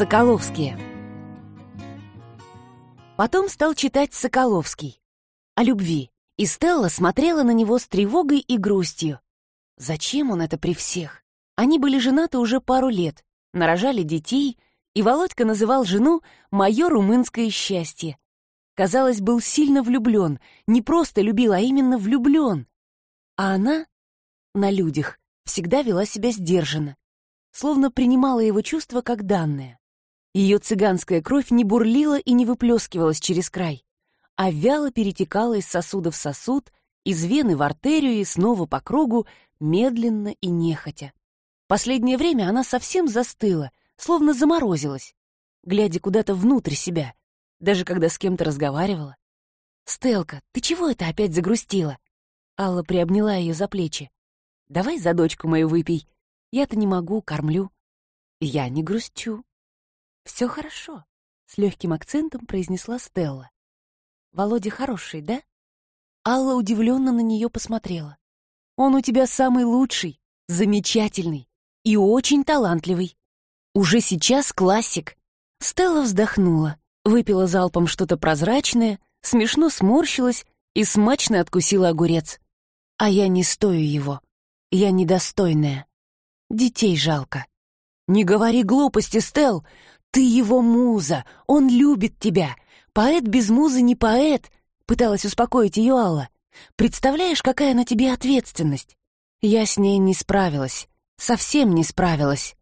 Соколовские. Потом стал читать Соколовский. О любви. И Стелла смотрела на него с тревогой и грустью. Зачем он это при всех? Они были женаты уже пару лет, нарожали детей, и Володька называл жену «моё румынское счастье». Казалось, был сильно влюблен, не просто любил, а именно влюблен. А она на людях всегда вела себя сдержанно, словно принимала его чувства как данное. Ее цыганская кровь не бурлила и не выплескивалась через край, а вяло перетекала из сосуда в сосуд, из вены в артерию и снова по кругу, медленно и нехотя. Последнее время она совсем застыла, словно заморозилась, глядя куда-то внутрь себя, даже когда с кем-то разговаривала. «Стелка, ты чего это опять загрустила?» Алла приобняла ее за плечи. «Давай за дочку мою выпей. Я-то не могу, кормлю». «Я не грустю». «Все хорошо», — с легким акцентом произнесла Стелла. «Володя хороший, да?» Алла удивленно на нее посмотрела. «Он у тебя самый лучший, замечательный и очень талантливый. Уже сейчас классик». Стелла вздохнула, выпила залпом что-то прозрачное, смешно сморщилась и смачно откусила огурец. «А я не стою его. Я недостойная. Детей жалко». «Не говори глупости, Стел. Ты его муза. Он любит тебя. Поэт без музы не поэт», — пыталась успокоить ее Алла. «Представляешь, какая на тебе ответственность?» Я с ней не справилась. Совсем не справилась.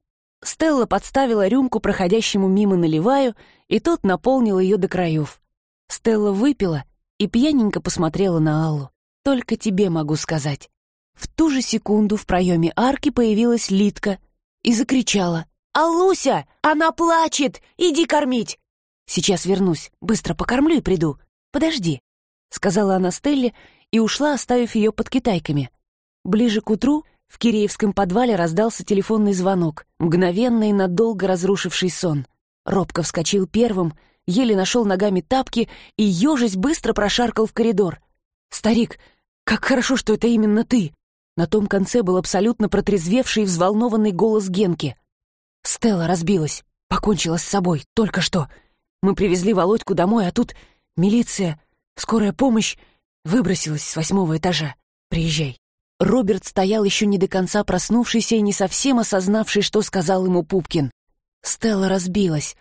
Стелла подставила рюмку проходящему мимо наливаю, и тот наполнил ее до краев. Стелла выпила и пьяненько посмотрела на Аллу. «Только тебе могу сказать». В ту же секунду в проеме арки появилась Литка и закричала. «Аллуся! Она плачет! Иди кормить!» «Сейчас вернусь, быстро покормлю и приду. Подожди», — сказала она Стелле и ушла, оставив ее под китайками. Ближе к утру в Киреевском подвале раздался телефонный звонок, мгновенно и надолго разрушивший сон. Робко вскочил первым, еле нашел ногами тапки и, ежась, быстро прошаркал в коридор. «Старик, как хорошо, что это именно ты!» На том конце был абсолютно протрезвевший и взволнованный голос Генки. Стелла разбилась, покончила с собой, только что. Мы привезли Володьку домой, а тут милиция, скорая помощь выбросилась с восьмого этажа. Приезжай. Роберт стоял еще не до конца проснувшийся и не совсем осознавший, что сказал ему Пупкин. Стелла разбилась.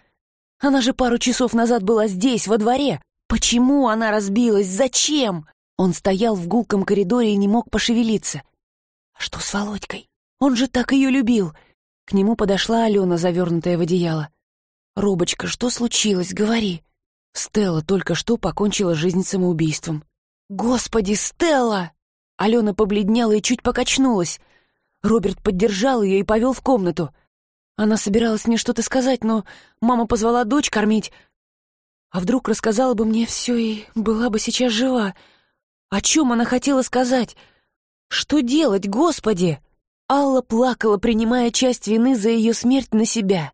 Она же пару часов назад была здесь, во дворе. Почему она разбилась? Зачем? Он стоял в гулком коридоре и не мог пошевелиться. А что с Володькой? Он же так ее любил. К нему подошла Алена, завернутая в одеяло. «Робочка, что случилось? Говори». Стелла только что покончила жизнь самоубийством. «Господи, Стелла!» Алена побледнела и чуть покачнулась. Роберт поддержал ее и повел в комнату. Она собиралась мне что-то сказать, но мама позвала дочь кормить. А вдруг рассказала бы мне все и была бы сейчас жива. О чем она хотела сказать? Что делать, Господи? Алла плакала, принимая часть вины за ее смерть на себя.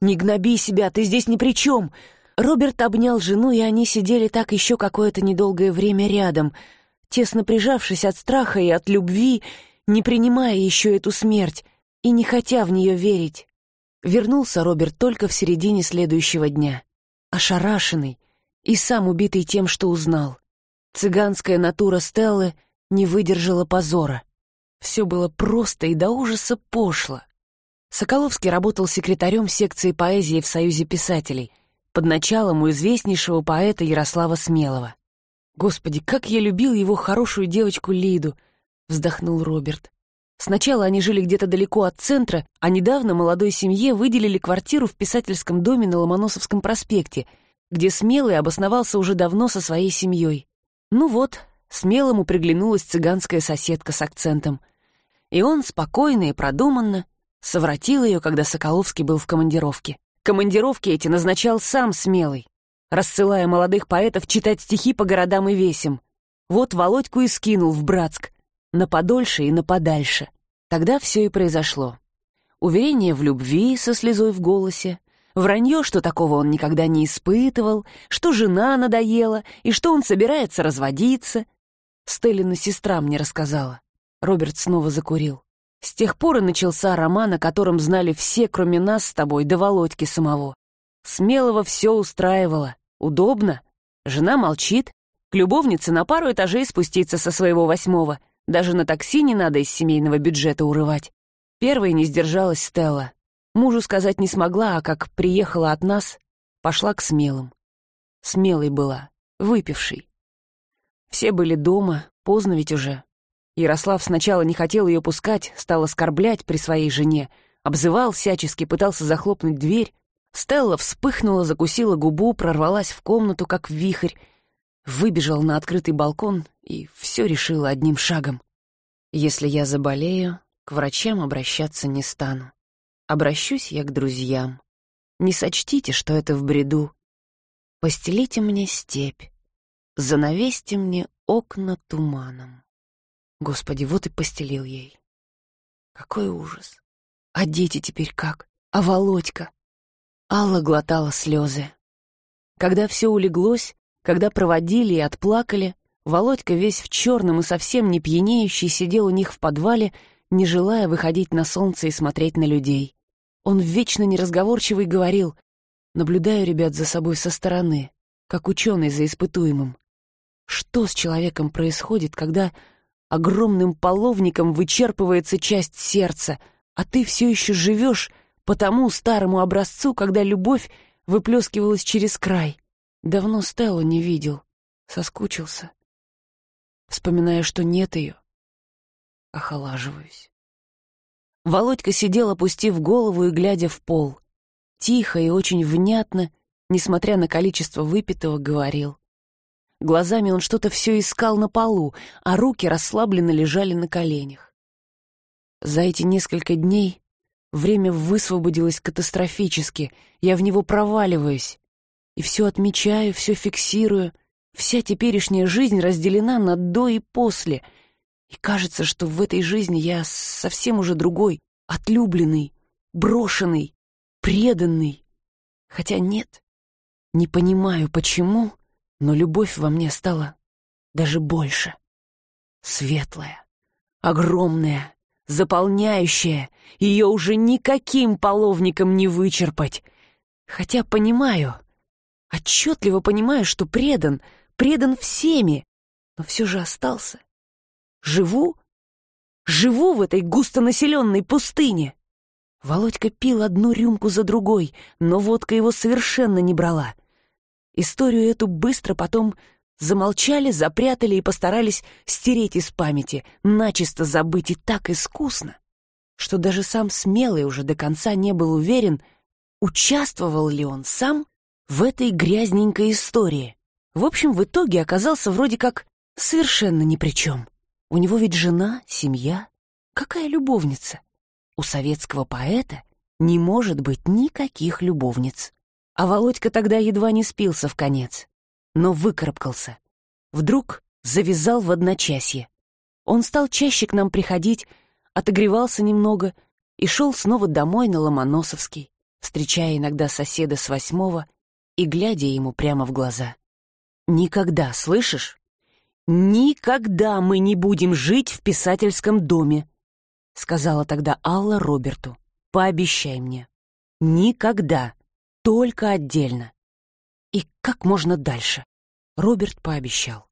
«Не гноби себя, ты здесь ни при чем!» Роберт обнял жену, и они сидели так еще какое-то недолгое время рядом — тесно прижавшись от страха и от любви, не принимая еще эту смерть и не хотя в нее верить. Вернулся Роберт только в середине следующего дня, ошарашенный и сам убитый тем, что узнал. Цыганская натура Стеллы не выдержала позора. Все было просто и до ужаса пошло. Соколовский работал секретарем секции поэзии в Союзе писателей под началом у известнейшего поэта Ярослава Смелого. «Господи, как я любил его хорошую девочку Лиду!» — вздохнул Роберт. Сначала они жили где-то далеко от центра, а недавно молодой семье выделили квартиру в писательском доме на Ломоносовском проспекте, где Смелый обосновался уже давно со своей семьей. Ну вот, Смелому приглянулась цыганская соседка с акцентом. И он спокойно и продуманно совратил ее, когда Соколовский был в командировке. Командировки эти назначал сам Смелый рассылая молодых поэтов читать стихи по городам и весям. Вот Володьку и скинул в Братск, на подольше и на подальше. Тогда все и произошло. Уверение в любви со слезой в голосе, вранье, что такого он никогда не испытывал, что жена надоела и что он собирается разводиться. Стеллина сестра мне рассказала. Роберт снова закурил. С тех пор и начался роман, о котором знали все, кроме нас с тобой, до Володьки самого. Смелого все устраивало. Удобно. Жена молчит. К любовнице на пару этажей спуститься со своего восьмого. Даже на такси не надо из семейного бюджета урывать. Первой не сдержалась Стелла. Мужу сказать не смогла, а как приехала от нас, пошла к смелым. Смелой была, выпившей. Все были дома, поздно ведь уже. Ярослав сначала не хотел ее пускать, стал оскорблять при своей жене, обзывал всячески, пытался захлопнуть дверь. Стелла вспыхнула, закусила губу, прорвалась в комнату, как вихрь, выбежала на открытый балкон и все решила одним шагом. Если я заболею, к врачам обращаться не стану. Обращусь я к друзьям. Не сочтите, что это в бреду. Постелите мне степь, занавесьте мне окна туманом. Господи, вот и постелил ей. Какой ужас. А дети теперь как? А Володька? Алла глотала слезы. Когда все улеглось, когда проводили и отплакали, Володька весь в черном и совсем не пьянеющий сидел у них в подвале, не желая выходить на солнце и смотреть на людей. Он вечно неразговорчивый говорил, наблюдаю ребят за собой со стороны, как ученый за испытуемым. Что с человеком происходит, когда огромным половником вычерпывается часть сердца, а ты все еще живешь по тому старому образцу, когда любовь выплескивалась через край? Давно Стеллу не видел, соскучился. Вспоминая, что нет ее, охолаживаюсь. Володька сидел, опустив голову и глядя в пол. Тихо и очень внятно, несмотря на количество выпитого, говорил. Глазами он что-то все искал на полу, а руки расслабленно лежали на коленях. За эти несколько дней время высвободилось катастрофически, я в него проваливаюсь. И все отмечаю, все фиксирую. Вся теперешняя жизнь разделена на «до» и «после», и кажется, что в этой жизни я совсем уже другой, отлюбленный, брошенный, преданный. Хотя нет, не понимаю, почему, но любовь во мне стала даже больше. Светлая, огромная, заполняющая, ее уже никаким половником не вычерпать. Хотя понимаю, отчетливо понимаю, что предан, предан всеми, но все же остался Живу? Живу в этой густонаселенной пустыне. Володька пил одну рюмку за другой, но водка его совершенно не брала. Историю эту быстро потом замолчали, запрятали и постарались стереть из памяти, начисто забыть и так искусно, что даже сам смелый уже до конца не был уверен, участвовал ли он сам в этой грязненькой истории. В общем, в итоге оказался вроде как совершенно ни при чем. У него ведь жена, семья. Какая любовница? У советского поэта не может быть никаких любовниц. А Володька тогда едва не спился в конец, но выкарабкался. Вдруг завязал в одночасье. Он стал чаще к нам приходить, отогревался немного и шел снова домой на Ломоносовский, встречая иногда соседа с восьмого и глядя ему прямо в глаза. «Никогда, слышишь? «Никогда мы не будем жить в писательском доме», — сказала тогда Алла Роберту. «Пообещай мне. Никогда. Только отдельно. И как можно дальше?» Роберт пообещал.